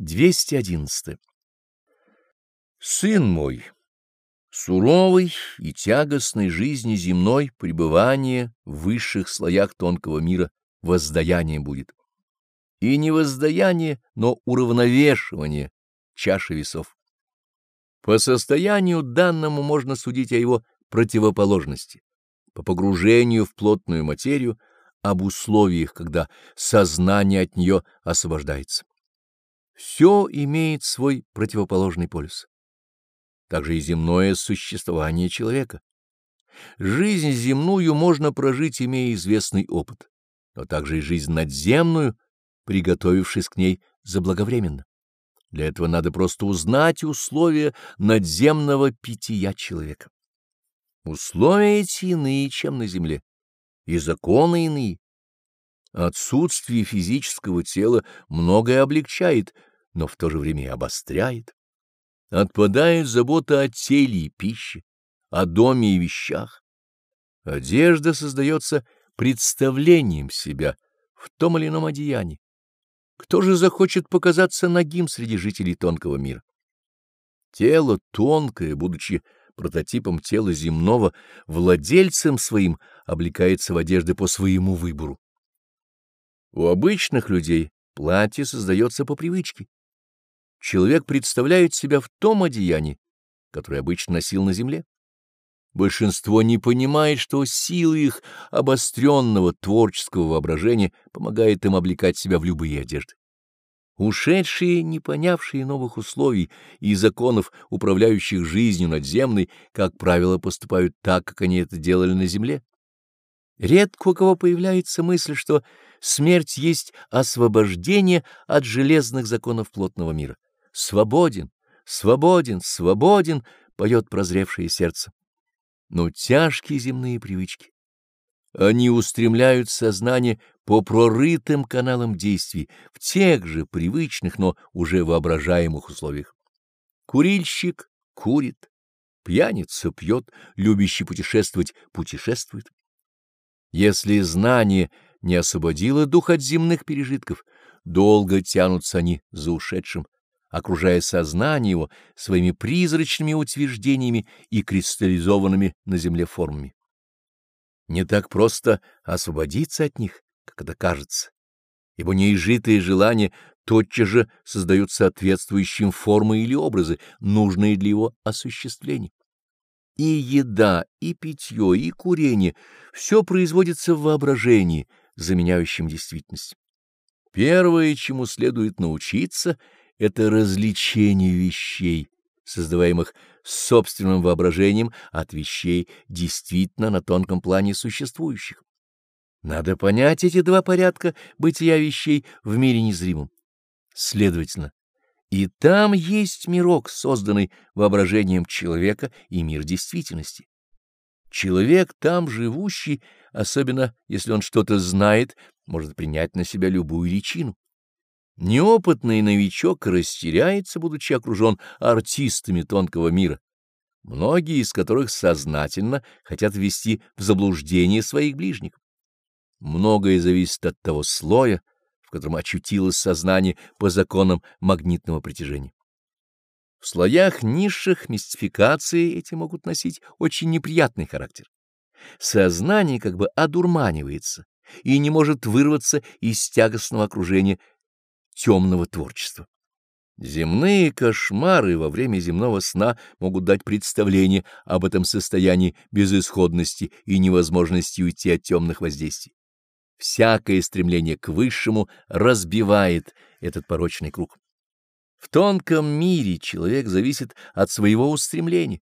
211. Сын мой, суровой и тягостной жизни земной пребывание в высших слоях тонкого мира воздаяние будет. И не воздаяние, но уравновешивание чаши весов. По состоянию данному можно судить о его противоположности, по погружению в плотную материю, об условиях, когда сознание от нее освобождается. Все имеет свой противоположный полюс. Также и земное существование человека. Жизнь земную можно прожить, имея известный опыт, но также и жизнь надземную, приготовившись к ней заблаговременно. Для этого надо просто узнать условия надземного пития человека. Условия эти иные, чем на земле, и законы иные. Отсутствие физического тела многое облегчает, но в то же время и обостряет. Отпадает забота о теле и пище, о доме и вещах. Одежда создается представлением себя в том или ином одеянии. Кто же захочет показаться нагим среди жителей тонкого мира? Тело тонкое, будучи прототипом тела земного, владельцем своим облекается в одежды по своему выбору. У обычных людей платье создается по привычке. Человек представляет себя в том одеянии, которое обычно носил на земле. Большинство не понимает, что сила их обостренного творческого воображения помогает им облекать себя в любые одежды. Ушедшие, не понявшие новых условий и законов, управляющих жизнью надземной, как правило, поступают так, как они это делали на земле. Редко у кого появляется мысль, что смерть есть освобождение от железных законов плотного мира. Свободен, свободен, свободен, поет прозревшее сердце. Но тяжкие земные привычки. Они устремляют сознание по прорытым каналам действий в тех же привычных, но уже воображаемых условиях. Курильщик курит, пьяница пьет, любящий путешествовать путешествует. Если знание не освободило дух от земных пережитков, долго тянутся они за ушедшим, окружая сознание его своими призрачными утверждениями и кристаллизованными на земле формами. Не так просто освободиться от них, как это кажется, ибо неизжитые желания тотчас же создают соответствующим формы или образы, нужные для его осуществления. И еда, и питье, и курение — все производится в воображении, заменяющем действительность. Первое, чему следует научиться, — это развлечение вещей, создаваемых собственным воображением от вещей, действительно на тонком плане существующих. Надо понять эти два порядка бытия вещей в мире незримом. Следовательно, и там есть мирок, созданный воображением человека и мир действительности. Человек там живущий, особенно если он что-то знает, может принять на себя любую личину. Неопытный новичок растеряется, будучи окружен артистами тонкого мира, многие из которых сознательно хотят ввести в заблуждение своих ближних. Многое зависит от того слоя, в котором очутилось сознание по законам магнитного притяжения. В слоях низших мистификации эти могут носить очень неприятный характер. Сознание как бы одурманивается и не может вырваться из тягостного окружения темного творчества. Земные кошмары во время земного сна могут дать представление об этом состоянии безысходности и невозможности уйти от темных воздействий. Всякое стремление к высшему разбивает этот порочный круг. В тонком мире человек зависит от своего устремления.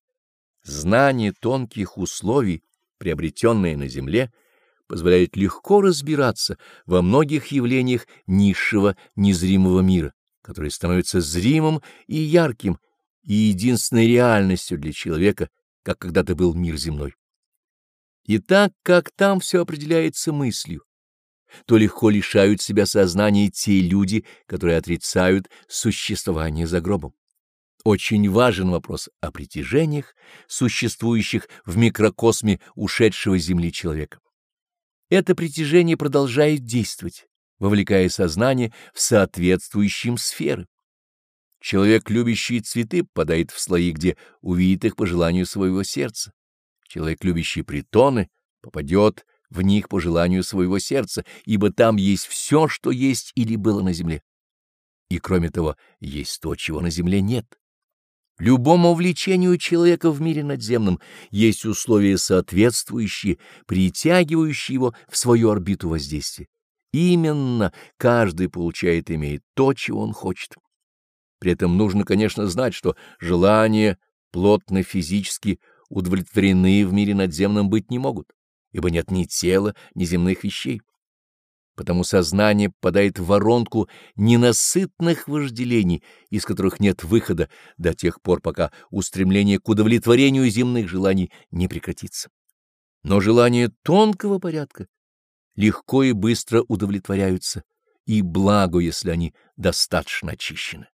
Знание тонких условий, приобретенное на земле, позволяет легко разбираться во многих явлениях низшего незримого мира, который становится зримым и ярким, и единственной реальностью для человека, как когда-то был мир земной. И так как там все определяется мыслью, то легко лишают себя сознания те люди, которые отрицают существование за гробом. Очень важен вопрос о притяжениях, существующих в микрокосме ушедшего Земли человека. Это притяжение продолжает действовать, вовлекая сознание в соответствующие сферы. Человек, любящий цветы, попадает в слои, где увидит их по желанию своего сердца. Человек, любящий притоны, попадет в них по желанию своего сердца, ибо там есть все, что есть или было на земле. И кроме того, есть то, чего на земле нет. Любому влечению человека в мире надземном есть условия соответствующие, притягивающие его в свою орбиту воздействия. Именно каждый получает и имеет то, чего он хочет. При этом нужно, конечно, знать, что желания плотно физически удовлетворены в мире надземном быть не могут, ибо нет ни тела, ни земных вещей. Потому сознание попадает в воронку ненасытных вожделений, из которых нет выхода до тех пор, пока устремление к удовлетворению земных желаний не прекратится. Но желания тонкого порядка легко и быстро удовлетворяются, и благо, если они достаточно очищены.